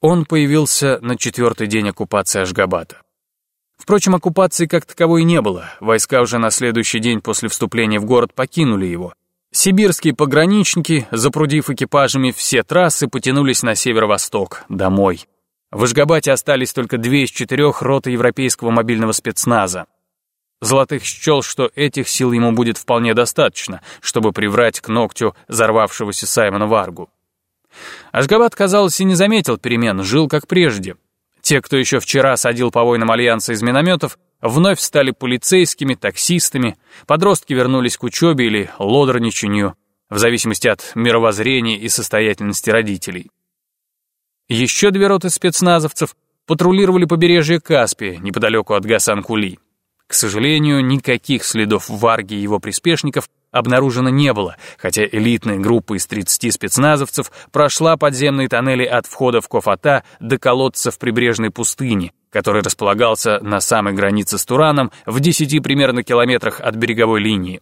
Он появился на четвертый день оккупации Ашгабата. Впрочем, оккупации как таковой не было. Войска уже на следующий день после вступления в город покинули его. Сибирские пограничники, запрудив экипажами все трассы, потянулись на северо-восток, домой. В Ашгабате остались только две из четырех роты европейского мобильного спецназа. Золотых счел, что этих сил ему будет вполне достаточно, чтобы приврать к ногтю взорвавшегося Саймона Варгу. Ашгабад, казалось, и не заметил перемен, жил как прежде. Те, кто еще вчера садил по воинам Альянса из минометов, вновь стали полицейскими, таксистами, подростки вернулись к учебе или лодорничанию, в зависимости от мировоззрения и состоятельности родителей. Еще две роты спецназовцев патрулировали побережье Каспия, неподалеку от Гасан-Кули. К сожалению, никаких следов Варги и его приспешников обнаружено не было, хотя элитная группа из 30 спецназовцев прошла подземные тоннели от входа в Кофата до колодца в прибрежной пустыне, который располагался на самой границе с Тураном в 10 примерно километрах от береговой линии.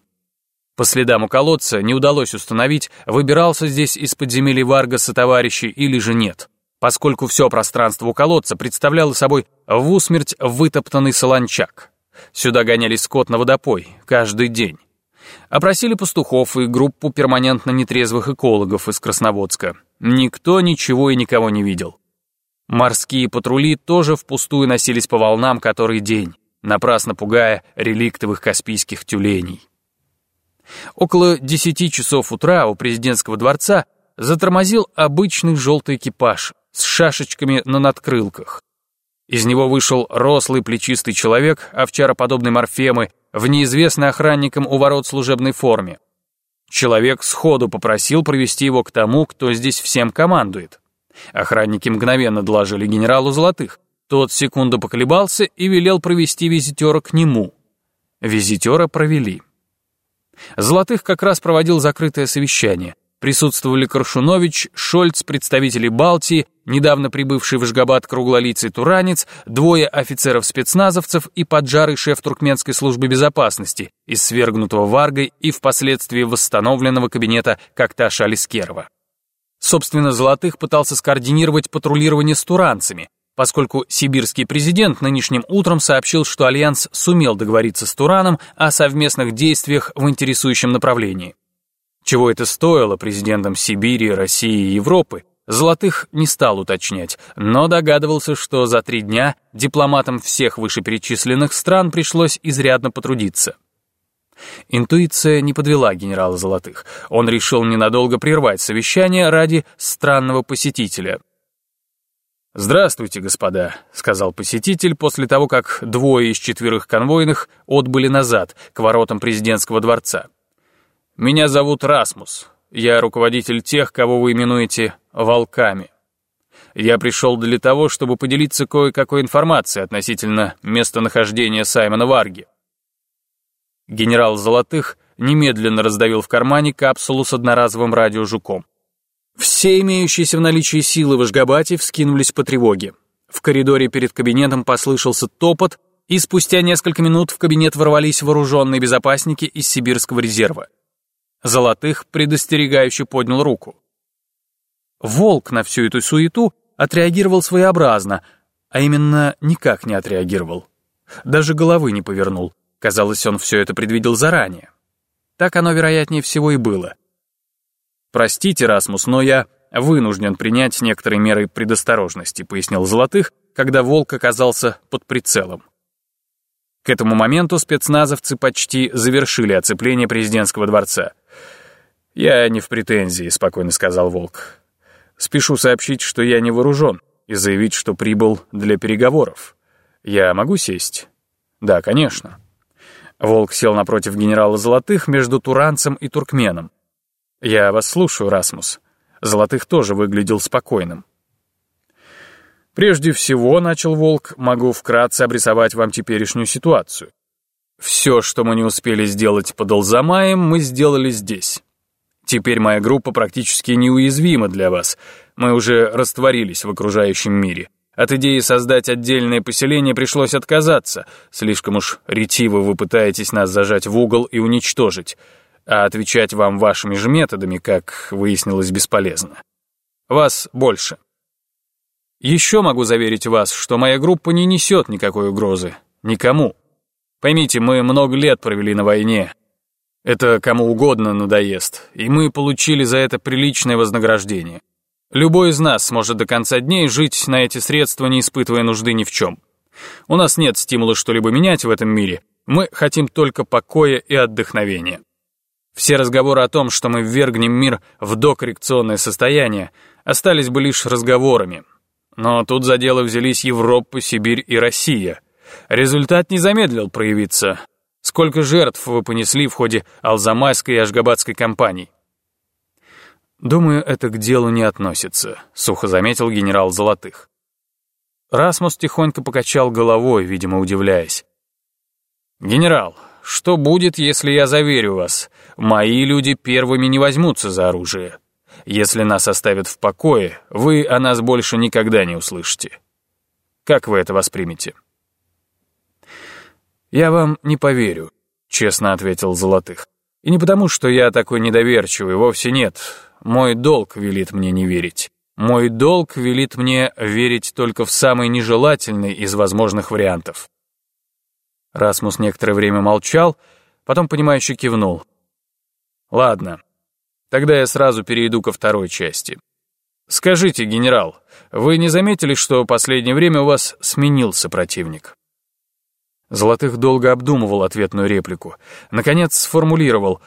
По следам у колодца не удалось установить, выбирался здесь из подземелья Варгаса товарищи или же нет, поскольку все пространство у колодца представляло собой в усмерть вытоптанный солончак. Сюда гоняли скот на водопой каждый день. Опросили пастухов и группу перманентно нетрезвых экологов из Красноводска. Никто ничего и никого не видел. Морские патрули тоже впустую носились по волнам который день, напрасно пугая реликтовых каспийских тюленей. Около десяти часов утра у президентского дворца затормозил обычный желтый экипаж с шашечками на надкрылках. Из него вышел рослый плечистый человек, овчароподобной морфемы, в неизвестной охранникам у ворот служебной форме. Человек сходу попросил провести его к тому, кто здесь всем командует. Охранники мгновенно доложили генералу Золотых. Тот секунду поколебался и велел провести визитера к нему. Визитера провели. Золотых как раз проводил закрытое совещание. Присутствовали Коршунович, Шольц, представители Балтии, недавно прибывший в Жгабад круглолицый туранец, двое офицеров-спецназовцев и поджарый шеф туркменской службы безопасности из свергнутого Варгой и впоследствии восстановленного кабинета Кокташа Алискерова. Собственно, Золотых пытался скоординировать патрулирование с туранцами, поскольку сибирский президент нынешним утром сообщил, что Альянс сумел договориться с Тураном о совместных действиях в интересующем направлении. Чего это стоило президентам Сибири, России и Европы, Золотых не стал уточнять, но догадывался, что за три дня дипломатам всех вышеперечисленных стран пришлось изрядно потрудиться. Интуиция не подвела генерала Золотых. Он решил ненадолго прервать совещание ради странного посетителя. «Здравствуйте, господа», — сказал посетитель после того, как двое из четверых конвойных отбыли назад, к воротам президентского дворца. Меня зовут Расмус. Я руководитель тех, кого вы именуете «волками». Я пришел для того, чтобы поделиться кое-какой информацией относительно местонахождения Саймона Варги. Генерал Золотых немедленно раздавил в кармане капсулу с одноразовым радиожуком. Все имеющиеся в наличии силы в Ашгабате вскинулись по тревоге. В коридоре перед кабинетом послышался топот, и спустя несколько минут в кабинет ворвались вооруженные безопасники из Сибирского резерва. Золотых предостерегающе поднял руку. Волк на всю эту суету отреагировал своеобразно, а именно никак не отреагировал. Даже головы не повернул. Казалось, он все это предвидел заранее. Так оно, вероятнее всего, и было. «Простите, Расмус, но я вынужден принять некоторые меры предосторожности», пояснил Золотых, когда волк оказался под прицелом. К этому моменту спецназовцы почти завершили оцепление президентского дворца. «Я не в претензии», — спокойно сказал Волк. «Спешу сообщить, что я не вооружен, и заявить, что прибыл для переговоров. Я могу сесть?» «Да, конечно». Волк сел напротив генерала Золотых между туранцем и туркменом. «Я вас слушаю, Расмус». Золотых тоже выглядел спокойным. Прежде всего, начал Волк, могу вкратце обрисовать вам теперешнюю ситуацию. Все, что мы не успели сделать под Алзамаем, мы сделали здесь. Теперь моя группа практически неуязвима для вас. Мы уже растворились в окружающем мире. От идеи создать отдельное поселение пришлось отказаться. Слишком уж ретиво вы пытаетесь нас зажать в угол и уничтожить. А отвечать вам вашими же методами, как выяснилось, бесполезно. Вас больше. Еще могу заверить вас, что моя группа не несет никакой угрозы. Никому. Поймите, мы много лет провели на войне. Это кому угодно надоест, и мы получили за это приличное вознаграждение. Любой из нас сможет до конца дней жить на эти средства, не испытывая нужды ни в чем. У нас нет стимула что-либо менять в этом мире, мы хотим только покоя и отдохновения. Все разговоры о том, что мы ввергнем мир в докоррекционное состояние, остались бы лишь разговорами. Но тут за дело взялись Европа, Сибирь и Россия. Результат не замедлил проявиться. Сколько жертв вы понесли в ходе Алзамайской и Ашгабадской кампаний? «Думаю, это к делу не относится», — сухо заметил генерал Золотых. Расмус тихонько покачал головой, видимо, удивляясь. «Генерал, что будет, если я заверю вас, мои люди первыми не возьмутся за оружие? Если нас оставят в покое, вы о нас больше никогда не услышите. Как вы это воспримете?» «Я вам не поверю», — честно ответил Золотых. «И не потому, что я такой недоверчивый, вовсе нет. Мой долг велит мне не верить. Мой долг велит мне верить только в самый нежелательный из возможных вариантов». Расмус некоторое время молчал, потом, понимающе кивнул. «Ладно, тогда я сразу перейду ко второй части. Скажите, генерал, вы не заметили, что в последнее время у вас сменился противник?» Золотых долго обдумывал ответную реплику. Наконец сформулировал.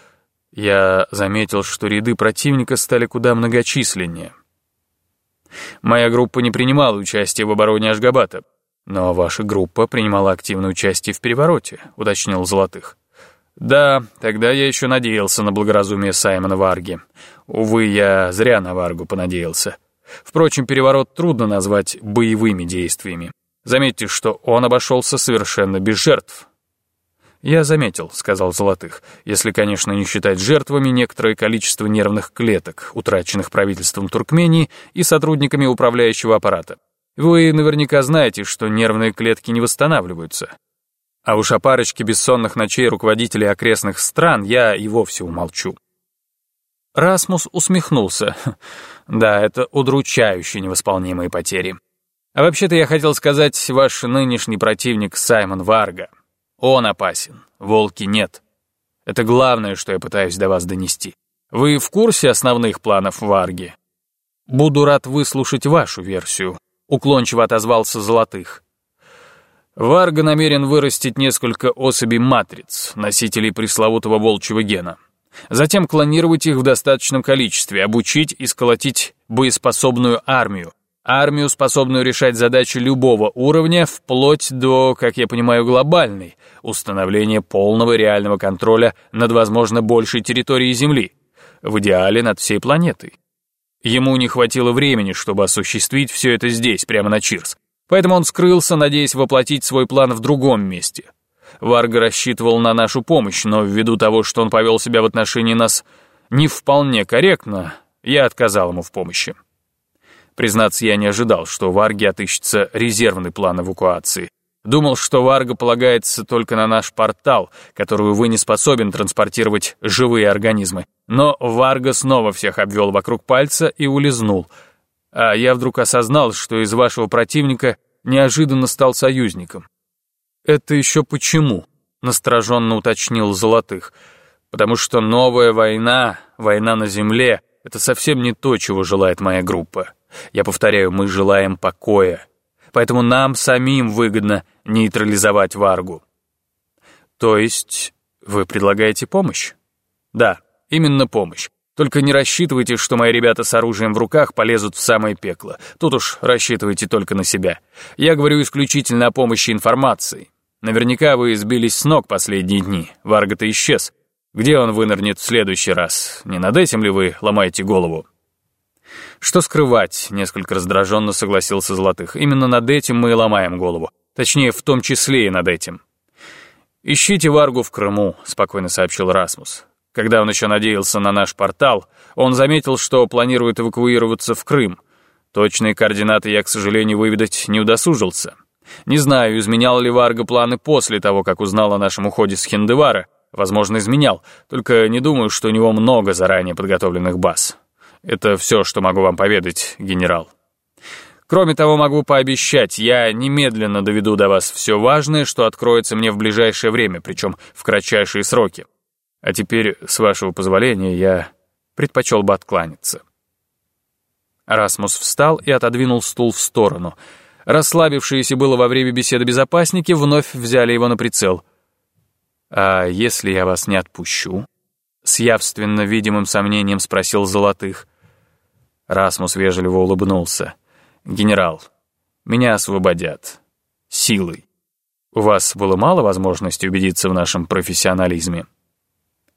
Я заметил, что ряды противника стали куда многочисленнее. Моя группа не принимала участия в обороне Ашгабата. Но ваша группа принимала активное участие в перевороте, уточнил Золотых. Да, тогда я еще надеялся на благоразумие Саймона Варги. Увы, я зря на Варгу понадеялся. Впрочем, переворот трудно назвать боевыми действиями. Заметьте, что он обошелся совершенно без жертв. «Я заметил», — сказал Золотых, «если, конечно, не считать жертвами некоторое количество нервных клеток, утраченных правительством Туркмении и сотрудниками управляющего аппарата. Вы наверняка знаете, что нервные клетки не восстанавливаются. А уж о парочке бессонных ночей руководителей окрестных стран я и вовсе умолчу». Расмус усмехнулся. «Да, это удручающие невосполнимые потери». А вообще-то я хотел сказать, ваш нынешний противник Саймон Варга. Он опасен, волки нет. Это главное, что я пытаюсь до вас донести. Вы в курсе основных планов Варги? Буду рад выслушать вашу версию, уклончиво отозвался Золотых. Варга намерен вырастить несколько особей матриц, носителей пресловутого волчьего гена. Затем клонировать их в достаточном количестве, обучить и сколотить боеспособную армию, Армию, способную решать задачи любого уровня, вплоть до, как я понимаю, глобальной, установления полного реального контроля над, возможно, большей территорией Земли, в идеале над всей планетой. Ему не хватило времени, чтобы осуществить все это здесь, прямо на Чирс, поэтому он скрылся, надеясь воплотить свой план в другом месте. Варга рассчитывал на нашу помощь, но ввиду того, что он повел себя в отношении нас не вполне корректно, я отказал ему в помощи. Признаться, я не ожидал, что в Арге отыщется резервный план эвакуации. Думал, что Варга полагается только на наш портал, который, увы, не способен транспортировать живые организмы. Но Варга снова всех обвел вокруг пальца и улизнул. А я вдруг осознал, что из вашего противника неожиданно стал союзником. «Это еще почему?» — настороженно уточнил Золотых. «Потому что новая война, война на земле — это совсем не то, чего желает моя группа». Я повторяю, мы желаем покоя. Поэтому нам самим выгодно нейтрализовать Варгу. То есть вы предлагаете помощь? Да, именно помощь. Только не рассчитывайте, что мои ребята с оружием в руках полезут в самое пекло. Тут уж рассчитывайте только на себя. Я говорю исключительно о помощи информации. Наверняка вы сбились с ног последние дни. Варга-то исчез. Где он вынырнет в следующий раз? Не над этим ли вы ломаете голову? Что скрывать, несколько раздраженно согласился Золотых. Именно над этим мы и ломаем голову. Точнее, в том числе и над этим. «Ищите Варгу в Крыму», — спокойно сообщил Расмус. Когда он еще надеялся на наш портал, он заметил, что планирует эвакуироваться в Крым. Точные координаты я, к сожалению, выведать не удосужился. Не знаю, изменял ли Варга планы после того, как узнал о нашем уходе с Хиндевара. Возможно, изменял, только не думаю, что у него много заранее подготовленных баз. Это все, что могу вам поведать, генерал. Кроме того, могу пообещать, я немедленно доведу до вас все важное, что откроется мне в ближайшее время, причем в кратчайшие сроки. А теперь, с вашего позволения, я предпочел бы откланяться». Расмус встал и отодвинул стул в сторону. Расслабившиеся было во время беседы безопасники вновь взяли его на прицел. «А если я вас не отпущу?» С явственно видимым сомнением спросил Золотых. Расмус вежливо улыбнулся. «Генерал, меня освободят. Силой. У вас было мало возможности убедиться в нашем профессионализме?»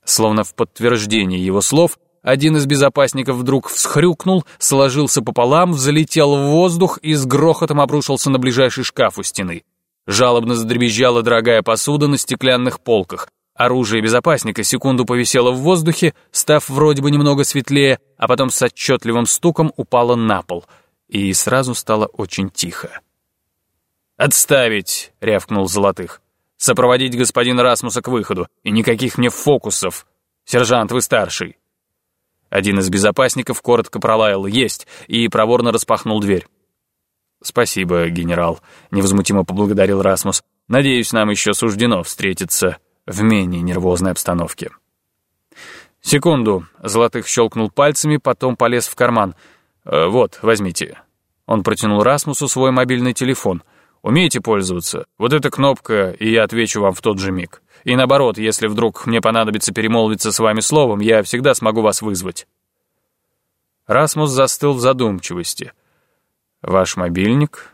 Словно в подтверждение его слов, один из безопасников вдруг всхрюкнул, сложился пополам, взлетел в воздух и с грохотом обрушился на ближайший шкаф у стены. Жалобно задребезжала дорогая посуда на стеклянных полках. Оружие безопасника секунду повисело в воздухе, став вроде бы немного светлее, а потом с отчетливым стуком упало на пол. И сразу стало очень тихо. «Отставить!» — рявкнул Золотых. Сопроводить господина Расмуса к выходу. И никаких мне фокусов. Сержант, вы старший». Один из безопасников коротко пролаял «Есть» и проворно распахнул дверь. «Спасибо, генерал», — невозмутимо поблагодарил Расмус. «Надеюсь, нам еще суждено встретиться в менее нервозной обстановке». «Секунду», — Золотых щелкнул пальцами, потом полез в карман. «Э, «Вот, возьмите». Он протянул Расмусу свой мобильный телефон — Умеете пользоваться? Вот эта кнопка, и я отвечу вам в тот же миг. И наоборот, если вдруг мне понадобится перемолвиться с вами словом, я всегда смогу вас вызвать». Расмус застыл в задумчивости. «Ваш мобильник?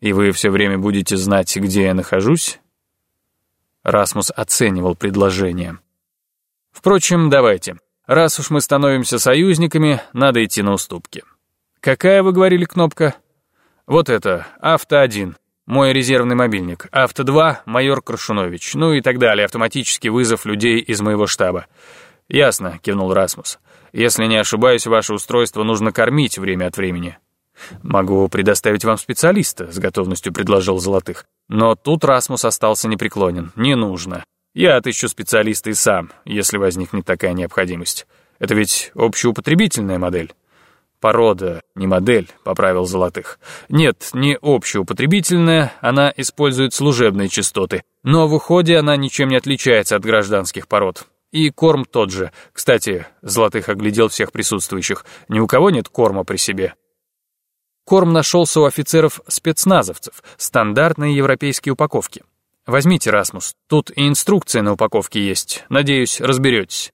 И вы все время будете знать, где я нахожусь?» Расмус оценивал предложение. «Впрочем, давайте. Раз уж мы становимся союзниками, надо идти на уступки. Какая, вы говорили, кнопка?» Вот это, Авто-1, мой резервный мобильник. Авто-2, майор Крашунович. Ну и так далее, автоматический вызов людей из моего штаба. Ясно, кивнул Расмус. Если не ошибаюсь, ваше устройство нужно кормить время от времени. Могу предоставить вам специалиста, с готовностью предложил Золотых. Но тут Расмус остался непреклонен. Не нужно. Я отыщу специалиста и сам, если возникнет такая необходимость. Это ведь общеупотребительная модель. Порода, не модель, поправил Золотых. Нет, не общеупотребительная, она использует служебные частоты, но в уходе она ничем не отличается от гражданских пород. И корм тот же. Кстати, Золотых оглядел всех присутствующих. Ни у кого нет корма при себе. Корм нашелся у офицеров-спецназовцев, стандартные европейские упаковки. Возьмите, Расмус, тут и инструкция на упаковке есть. Надеюсь, разберетесь.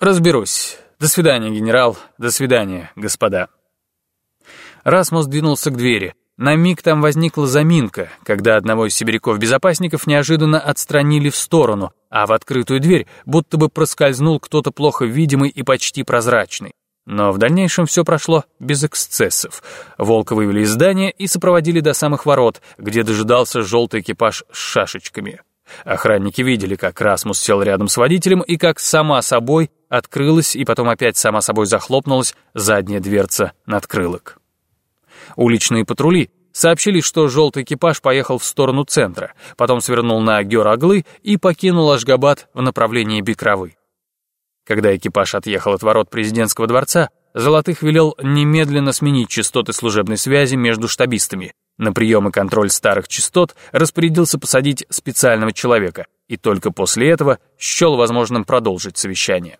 Разберусь. «До свидания, генерал. До свидания, господа». Расмус двинулся к двери. На миг там возникла заминка, когда одного из сибиряков-безопасников неожиданно отстранили в сторону, а в открытую дверь будто бы проскользнул кто-то плохо видимый и почти прозрачный. Но в дальнейшем все прошло без эксцессов. Волка вывели из здания и сопроводили до самых ворот, где дожидался желтый экипаж с шашечками. Охранники видели, как Расмус сел рядом с водителем и как сама собой открылась и потом опять сама собой захлопнулась задняя дверца надкрылок. Уличные патрули сообщили, что желтый экипаж поехал в сторону центра, потом свернул на Гераглы и покинул Ашгабад в направлении Бекровы. Когда экипаж отъехал от ворот президентского дворца, Золотых велел немедленно сменить частоты служебной связи между штабистами. На прием и контроль старых частот распорядился посадить специального человека, и только после этого счел возможным продолжить совещание.